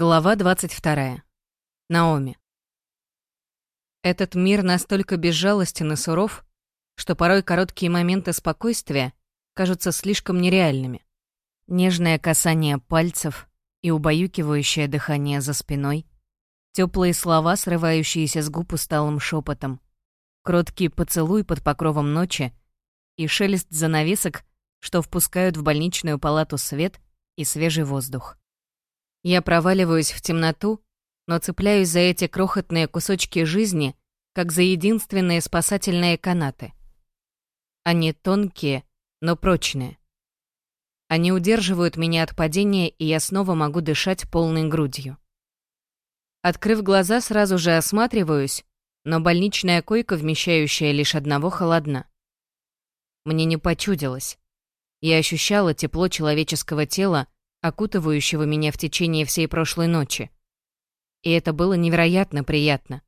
Глава 22. Наоми. Этот мир настолько безжалостен и суров, что порой короткие моменты спокойствия кажутся слишком нереальными. Нежное касание пальцев и убаюкивающее дыхание за спиной, теплые слова, срывающиеся с губ усталым шепотом, кроткий поцелуй под покровом ночи и шелест занавесок, что впускают в больничную палату свет и свежий воздух. Я проваливаюсь в темноту, но цепляюсь за эти крохотные кусочки жизни, как за единственные спасательные канаты. Они тонкие, но прочные. Они удерживают меня от падения, и я снова могу дышать полной грудью. Открыв глаза, сразу же осматриваюсь, но больничная койка, вмещающая лишь одного, холодна. Мне не почудилось. Я ощущала тепло человеческого тела, окутывающего меня в течение всей прошлой ночи. И это было невероятно приятно.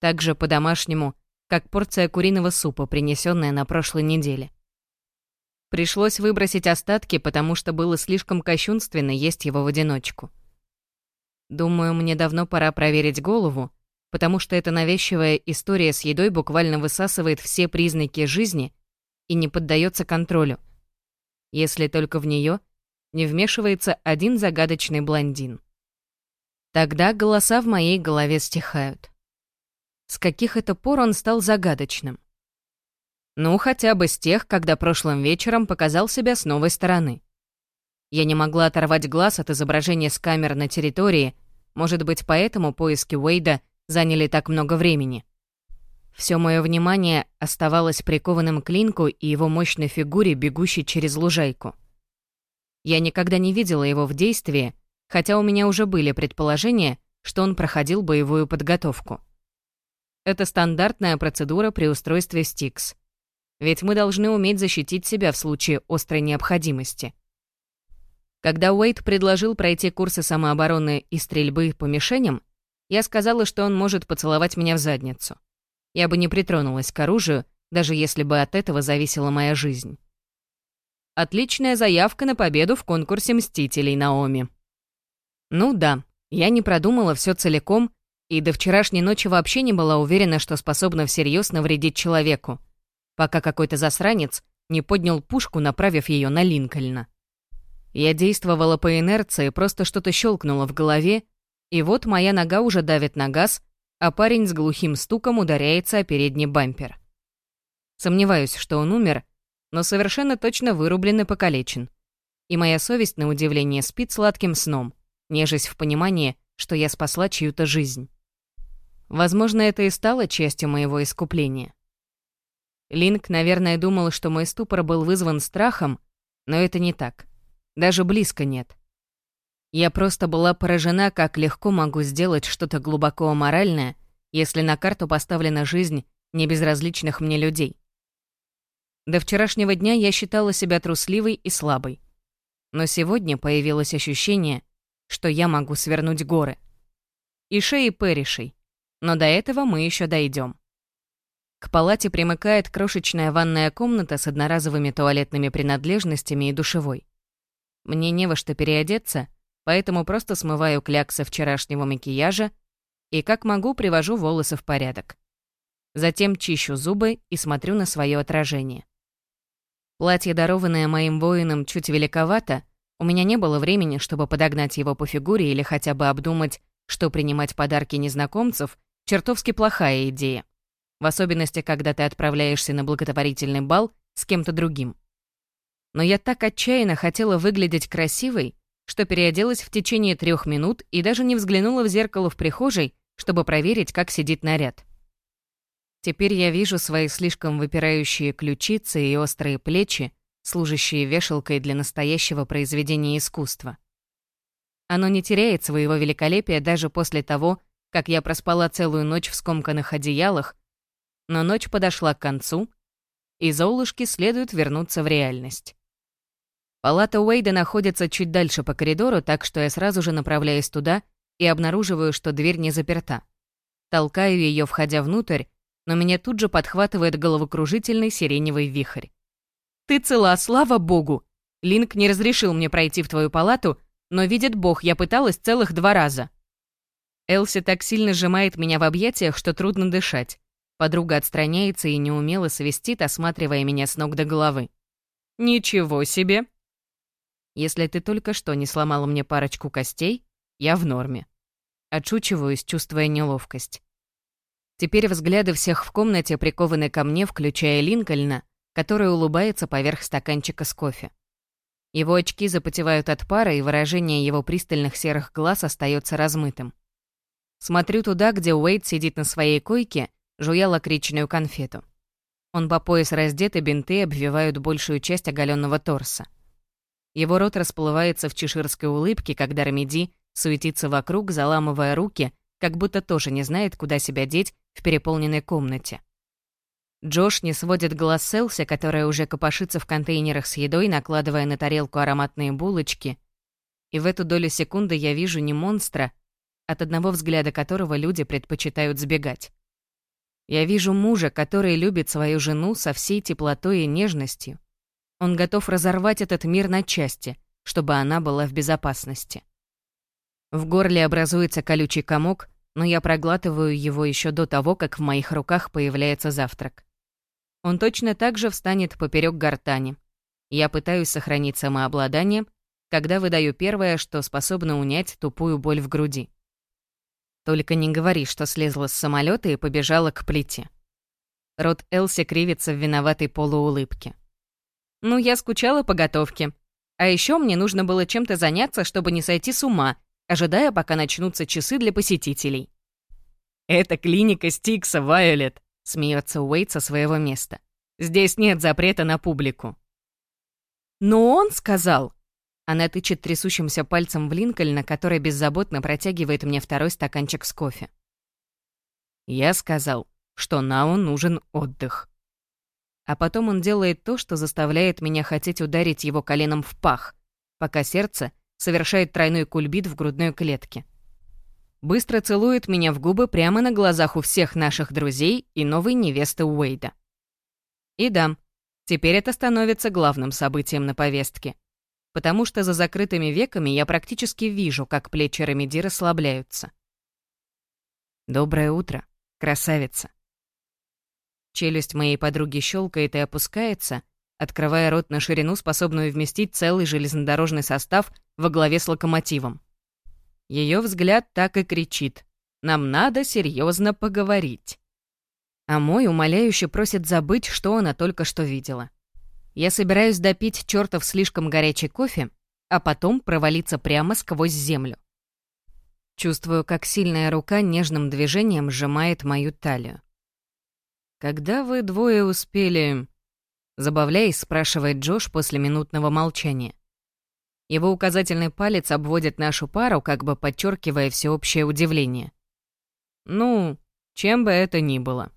Так же по-домашнему, как порция куриного супа, принесенная на прошлой неделе. Пришлось выбросить остатки, потому что было слишком кощунственно есть его в одиночку. Думаю, мне давно пора проверить голову, потому что эта навязчивая история с едой буквально высасывает все признаки жизни и не поддается контролю. Если только в нее не вмешивается один загадочный блондин. Тогда голоса в моей голове стихают. С каких это пор он стал загадочным? Ну, хотя бы с тех, когда прошлым вечером показал себя с новой стороны. Я не могла оторвать глаз от изображения с камер на территории, может быть, поэтому поиски Уэйда заняли так много времени. Все мое внимание оставалось прикованным к Линку и его мощной фигуре, бегущей через лужайку. Я никогда не видела его в действии, хотя у меня уже были предположения, что он проходил боевую подготовку. Это стандартная процедура при устройстве Стикс. Ведь мы должны уметь защитить себя в случае острой необходимости. Когда Уэйт предложил пройти курсы самообороны и стрельбы по мишеням, я сказала, что он может поцеловать меня в задницу. Я бы не притронулась к оружию, даже если бы от этого зависела моя жизнь. Отличная заявка на победу в конкурсе «Мстителей» Наоми. Ну да, я не продумала все целиком и до вчерашней ночи вообще не была уверена, что способна всерьез навредить человеку, пока какой-то засранец не поднял пушку, направив ее на Линкольна. Я действовала по инерции, просто что-то щелкнуло в голове, и вот моя нога уже давит на газ, а парень с глухим стуком ударяется о передний бампер. Сомневаюсь, что он умер, но совершенно точно вырублен и покалечен. И моя совесть, на удивление, спит сладким сном, нежесть в понимании, что я спасла чью-то жизнь. Возможно, это и стало частью моего искупления. Линк, наверное, думал, что мой ступор был вызван страхом, но это не так. Даже близко нет. Я просто была поражена, как легко могу сделать что-то глубоко аморальное, если на карту поставлена жизнь небезразличных мне людей. До вчерашнего дня я считала себя трусливой и слабой. Но сегодня появилось ощущение, что я могу свернуть горы. И шеи Пэришей. Но до этого мы еще дойдем. К палате примыкает крошечная ванная комната с одноразовыми туалетными принадлежностями и душевой. Мне не во что переодеться, поэтому просто смываю кляксы вчерашнего макияжа и как могу привожу волосы в порядок. Затем чищу зубы и смотрю на свое отражение. Платье, дарованное моим воинам, чуть великовато, у меня не было времени, чтобы подогнать его по фигуре или хотя бы обдумать, что принимать подарки незнакомцев — чертовски плохая идея. В особенности, когда ты отправляешься на благотворительный бал с кем-то другим. Но я так отчаянно хотела выглядеть красивой, что переоделась в течение трех минут и даже не взглянула в зеркало в прихожей, чтобы проверить, как сидит наряд. Теперь я вижу свои слишком выпирающие ключицы и острые плечи, служащие вешалкой для настоящего произведения искусства. Оно не теряет своего великолепия даже после того, как я проспала целую ночь в скомканных одеялах, но ночь подошла к концу, и Золушке следует вернуться в реальность. Палата Уэйда находится чуть дальше по коридору, так что я сразу же направляюсь туда и обнаруживаю, что дверь не заперта. Толкаю ее, входя внутрь, но меня тут же подхватывает головокружительный сиреневый вихрь. «Ты цела, слава богу! Линк не разрешил мне пройти в твою палату, но видит бог, я пыталась целых два раза. Элси так сильно сжимает меня в объятиях, что трудно дышать. Подруга отстраняется и неумело свистит, осматривая меня с ног до головы. «Ничего себе!» «Если ты только что не сломала мне парочку костей, я в норме». Отшучиваюсь, чувствуя неловкость. Теперь взгляды всех в комнате прикованы ко мне, включая Линкольна, который улыбается поверх стаканчика с кофе. Его очки запотевают от пара, и выражение его пристальных серых глаз остается размытым. Смотрю туда, где Уэйд сидит на своей койке, жуя лакричную конфету. Он по пояс раздет, и бинты обвивают большую часть оголенного торса. Его рот расплывается в чеширской улыбке, когда Рамиди суетится вокруг, заламывая руки, как будто тоже не знает, куда себя деть в переполненной комнате. Джош не сводит глаз Селси, которая уже копошится в контейнерах с едой, накладывая на тарелку ароматные булочки. И в эту долю секунды я вижу не монстра, от одного взгляда которого люди предпочитают сбегать. Я вижу мужа, который любит свою жену со всей теплотой и нежностью. Он готов разорвать этот мир на части, чтобы она была в безопасности. В горле образуется колючий комок, но я проглатываю его еще до того, как в моих руках появляется завтрак. Он точно так же встанет поперек гортани. Я пытаюсь сохранить самообладание, когда выдаю первое, что способно унять тупую боль в груди. Только не говори, что слезла с самолета и побежала к плите. Рот Элси кривится в виноватой полуулыбке. Ну, я скучала по готовке. А еще мне нужно было чем-то заняться, чтобы не сойти с ума, ожидая, пока начнутся часы для посетителей. «Это клиника Стикса, Вайолет», Смеется Уэйт со своего места. «Здесь нет запрета на публику». «Но он сказал...» Она тычет трясущимся пальцем в Линкольна, который беззаботно протягивает мне второй стаканчик с кофе. Я сказал, что Нао нужен отдых. А потом он делает то, что заставляет меня хотеть ударить его коленом в пах, пока сердце совершает тройной кульбит в грудной клетке быстро целует меня в губы прямо на глазах у всех наших друзей и новой невесты Уэйда. И да, теперь это становится главным событием на повестке, потому что за закрытыми веками я практически вижу, как плечи Рамиди расслабляются. «Доброе утро, красавица». Челюсть моей подруги щелкает и опускается, открывая рот на ширину, способную вместить целый железнодорожный состав во главе с локомотивом. Ее взгляд так и кричит. «Нам надо серьезно поговорить». А мой умоляюще просит забыть, что она только что видела. Я собираюсь допить чертов слишком горячий кофе, а потом провалиться прямо сквозь землю. Чувствую, как сильная рука нежным движением сжимает мою талию. «Когда вы двое успели...» Забавляясь, спрашивает Джош после минутного молчания. Его указательный палец обводит нашу пару, как бы подчеркивая всеобщее удивление. Ну, чем бы это ни было.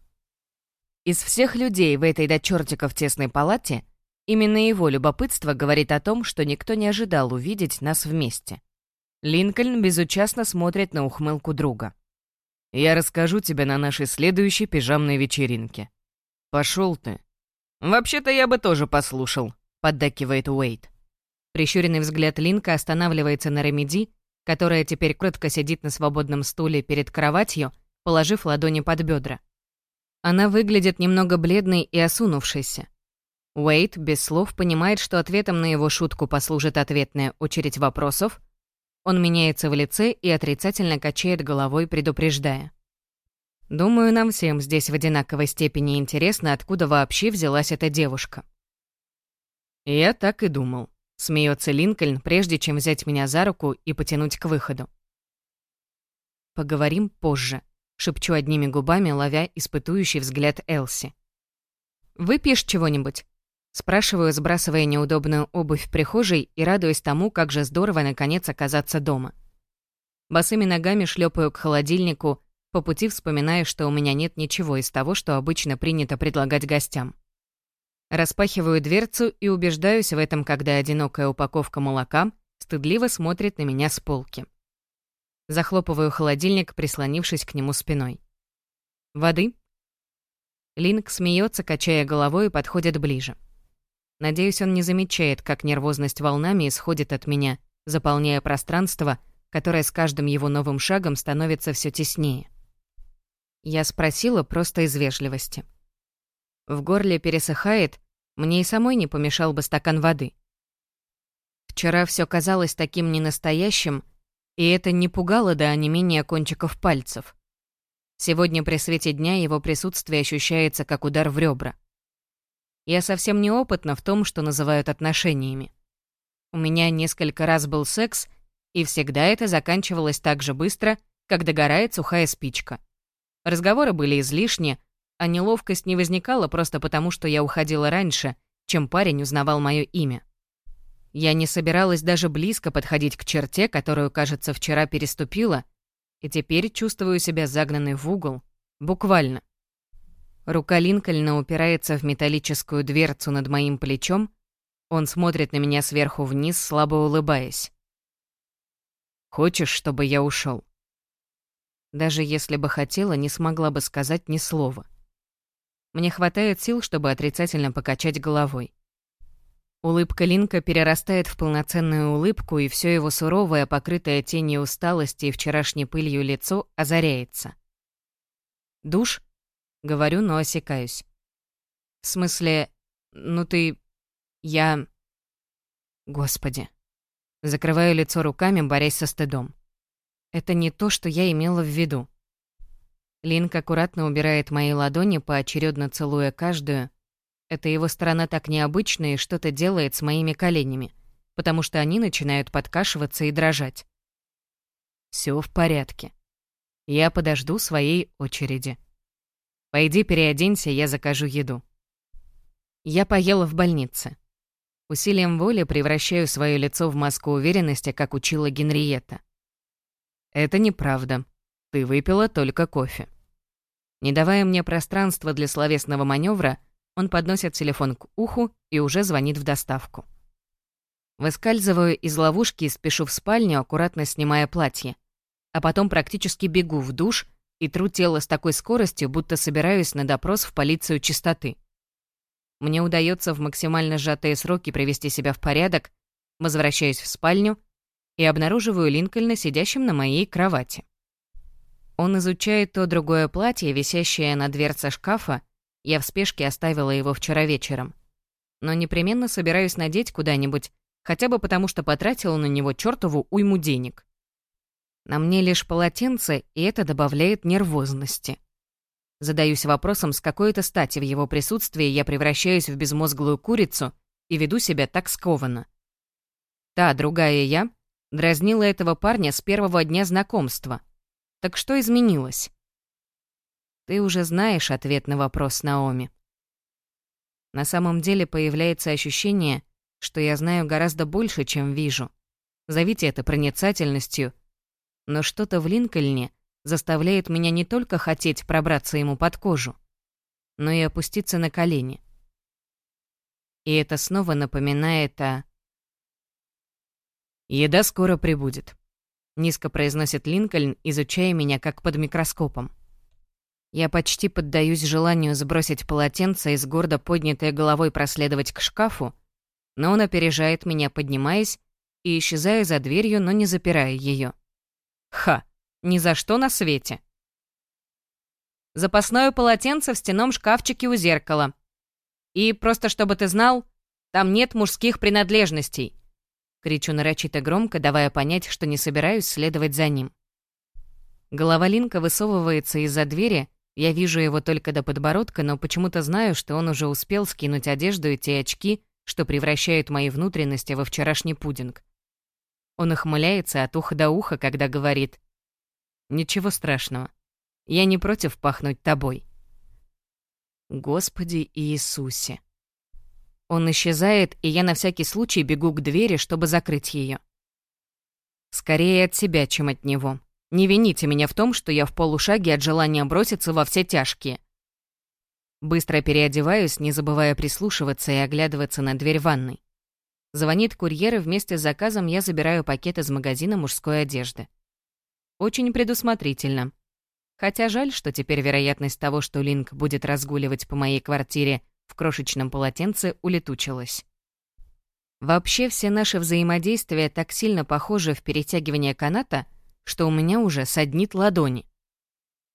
Из всех людей в этой до чертиков тесной палате именно его любопытство говорит о том, что никто не ожидал увидеть нас вместе. Линкольн безучастно смотрит на ухмылку друга. «Я расскажу тебе на нашей следующей пижамной вечеринке. Пошел ты». «Вообще-то я бы тоже послушал», — поддакивает Уэйт. Прищуренный взгляд Линка останавливается на Ремеди, которая теперь кротко сидит на свободном стуле перед кроватью, положив ладони под бедра. Она выглядит немного бледной и осунувшейся. Уэйт без слов понимает, что ответом на его шутку послужит ответная очередь вопросов. Он меняется в лице и отрицательно качает головой, предупреждая. «Думаю, нам всем здесь в одинаковой степени интересно, откуда вообще взялась эта девушка». Я так и думал. Смеется Линкольн, прежде чем взять меня за руку и потянуть к выходу. «Поговорим позже», — шепчу одними губами, ловя испытующий взгляд Элси. «Выпьешь чего-нибудь?» Спрашиваю, сбрасывая неудобную обувь в прихожей и радуясь тому, как же здорово наконец оказаться дома. Босыми ногами шлепаю к холодильнику, по пути вспоминая, что у меня нет ничего из того, что обычно принято предлагать гостям. Распахиваю дверцу и убеждаюсь в этом, когда одинокая упаковка молока стыдливо смотрит на меня с полки. Захлопываю холодильник, прислонившись к нему спиной. «Воды?» Линк смеется, качая головой, и подходит ближе. Надеюсь, он не замечает, как нервозность волнами исходит от меня, заполняя пространство, которое с каждым его новым шагом становится все теснее. Я спросила просто из вежливости. В горле пересыхает, мне и самой не помешал бы стакан воды. Вчера все казалось таким ненастоящим, и это не пугало до онемения кончиков пальцев. Сегодня при свете дня его присутствие ощущается как удар в ребра. Я совсем неопытна в том, что называют отношениями. У меня несколько раз был секс, и всегда это заканчивалось так же быстро, как догорает сухая спичка. Разговоры были излишни, а неловкость не возникала просто потому, что я уходила раньше, чем парень узнавал мое имя. Я не собиралась даже близко подходить к черте, которую, кажется, вчера переступила, и теперь чувствую себя загнанной в угол. Буквально. Рука Линкольна упирается в металлическую дверцу над моим плечом, он смотрит на меня сверху вниз, слабо улыбаясь. «Хочешь, чтобы я ушел? Даже если бы хотела, не смогла бы сказать ни слова. Мне хватает сил, чтобы отрицательно покачать головой. Улыбка Линка перерастает в полноценную улыбку, и все его суровое, покрытое тенью усталости и вчерашней пылью лицо озаряется. «Душ?» — говорю, но осекаюсь. «В смысле, ну ты я... Господи. Закрываю лицо руками, борясь со стыдом. Это не то, что я имела в виду. Линк аккуратно убирает мои ладони, поочередно целуя каждую. Это его сторона так необычная и что-то делает с моими коленями, потому что они начинают подкашиваться и дрожать. Все в порядке. Я подожду своей очереди. Пойди переоденься, я закажу еду. Я поела в больнице. Усилием воли превращаю свое лицо в маску уверенности, как учила Генриетта. «Это неправда. Ты выпила только кофе». Не давая мне пространства для словесного маневра, он подносит телефон к уху и уже звонит в доставку. Выскальзываю из ловушки и спешу в спальню, аккуратно снимая платье. А потом практически бегу в душ и тру тело с такой скоростью, будто собираюсь на допрос в полицию чистоты. Мне удается в максимально сжатые сроки привести себя в порядок, возвращаюсь в спальню и обнаруживаю Линкольна сидящим на моей кровати. Он изучает то другое платье, висящее на дверце шкафа, я в спешке оставила его вчера вечером. Но непременно собираюсь надеть куда-нибудь, хотя бы потому, что потратила на него чертову уйму денег. На мне лишь полотенце, и это добавляет нервозности. Задаюсь вопросом, с какой-то стати в его присутствии я превращаюсь в безмозглую курицу и веду себя так скованно. Та, другая я, дразнила этого парня с первого дня знакомства. Так что изменилось? Ты уже знаешь ответ на вопрос Наоми. На самом деле появляется ощущение, что я знаю гораздо больше, чем вижу. Зовите это проницательностью. Но что-то в Линкольне заставляет меня не только хотеть пробраться ему под кожу, но и опуститься на колени. И это снова напоминает о... «Еда скоро прибудет», — низко произносит Линкольн, изучая меня как под микроскопом. Я почти поддаюсь желанию сбросить полотенце и с гордо поднятой головой проследовать к шкафу, но он опережает меня, поднимаясь и исчезая за дверью, но не запирая ее. Ха! Ни за что на свете. Запасное полотенце в стенном шкафчике у зеркала. И просто чтобы ты знал, там нет мужских принадлежностей. Кричу нарочито громко, давая понять, что не собираюсь следовать за ним. Голова Линка высовывается из-за двери, я вижу его только до подбородка, но почему-то знаю, что он уже успел скинуть одежду и те очки, что превращают мои внутренности во вчерашний пудинг. Он охмыляется от уха до уха, когда говорит Ничего страшного. Я не против пахнуть тобой. Господи Иисусе. Он исчезает, и я на всякий случай бегу к двери, чтобы закрыть ее. Скорее от себя, чем от него. Не вините меня в том, что я в полушаге от желания броситься во все тяжкие. Быстро переодеваюсь, не забывая прислушиваться и оглядываться на дверь ванной. Звонит курьер, и вместе с заказом я забираю пакет из магазина мужской одежды. Очень предусмотрительно. Хотя жаль, что теперь вероятность того, что Линк будет разгуливать по моей квартире в крошечном полотенце, улетучилась. Вообще все наши взаимодействия так сильно похожи в перетягивании каната, что у меня уже саднит ладони.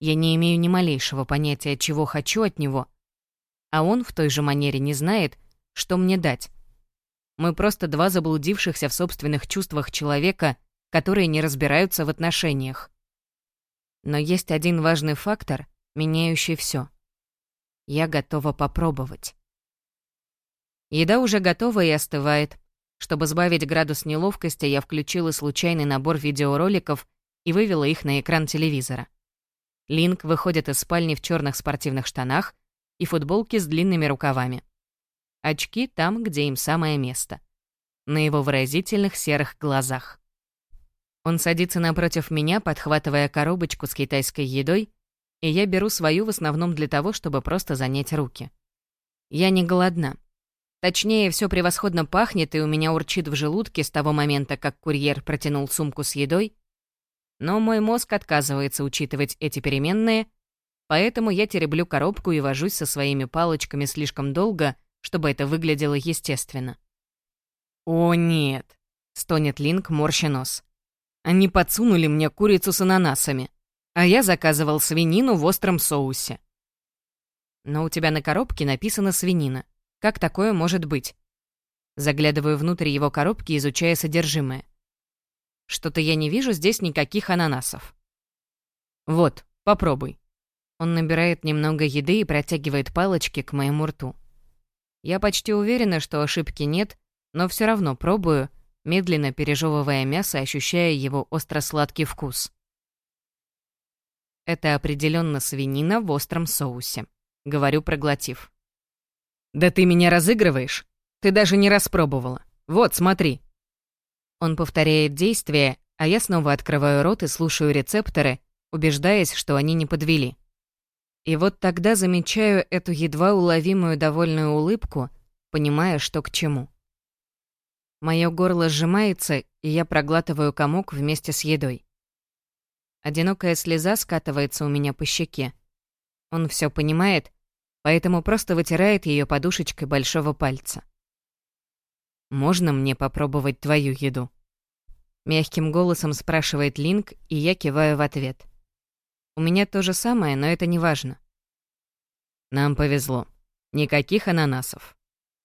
Я не имею ни малейшего понятия, чего хочу от него, а он в той же манере не знает, что мне дать. Мы просто два заблудившихся в собственных чувствах человека, которые не разбираются в отношениях. Но есть один важный фактор, меняющий все. Я готова попробовать. Еда уже готова и остывает. Чтобы сбавить градус неловкости, я включила случайный набор видеороликов и вывела их на экран телевизора. Линк выходит из спальни в черных спортивных штанах и футболке с длинными рукавами. Очки там, где им самое место. На его выразительных серых глазах. Он садится напротив меня, подхватывая коробочку с китайской едой, и я беру свою в основном для того, чтобы просто занять руки. Я не голодна. Точнее, все превосходно пахнет, и у меня урчит в желудке с того момента, как курьер протянул сумку с едой, но мой мозг отказывается учитывать эти переменные, поэтому я тереблю коробку и вожусь со своими палочками слишком долго, чтобы это выглядело естественно. «О, нет!» — стонет Линк, морща нос. Они подсунули мне курицу с ананасами, а я заказывал свинину в остром соусе. Но у тебя на коробке написано «свинина». Как такое может быть? Заглядываю внутрь его коробки, изучая содержимое. Что-то я не вижу здесь никаких ананасов. Вот, попробуй. Он набирает немного еды и протягивает палочки к моему рту. Я почти уверена, что ошибки нет, но все равно пробую, медленно пережевывая мясо, ощущая его остро-сладкий вкус. Это определенно свинина в остром соусе, говорю, проглотив. Да ты меня разыгрываешь? Ты даже не распробовала. Вот, смотри. Он повторяет действие, а я снова открываю рот и слушаю рецепторы, убеждаясь, что они не подвели. И вот тогда замечаю эту едва уловимую довольную улыбку, понимая, что к чему. Моё горло сжимается, и я проглатываю комок вместе с едой. Одинокая слеза скатывается у меня по щеке. Он всё понимает, поэтому просто вытирает её подушечкой большого пальца. «Можно мне попробовать твою еду?» Мягким голосом спрашивает Линк, и я киваю в ответ. У меня то же самое, но это не важно. Нам повезло. Никаких ананасов.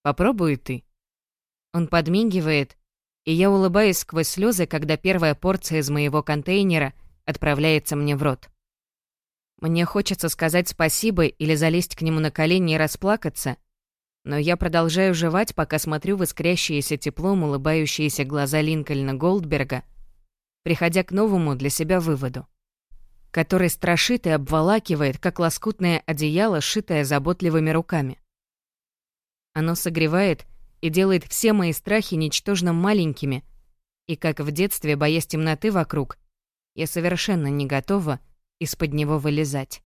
Попробуй ты. Он подмигивает, и я улыбаюсь сквозь слезы, когда первая порция из моего контейнера отправляется мне в рот. Мне хочется сказать спасибо или залезть к нему на колени и расплакаться, но я продолжаю жевать, пока смотрю в искрящиеся теплом улыбающиеся глаза Линкольна Голдберга, приходя к новому для себя выводу, который страшит и обволакивает, как лоскутное одеяло, шитое заботливыми руками. Оно согревает и делает все мои страхи ничтожно маленькими, и как в детстве, боясь темноты вокруг, я совершенно не готова из-под него вылезать.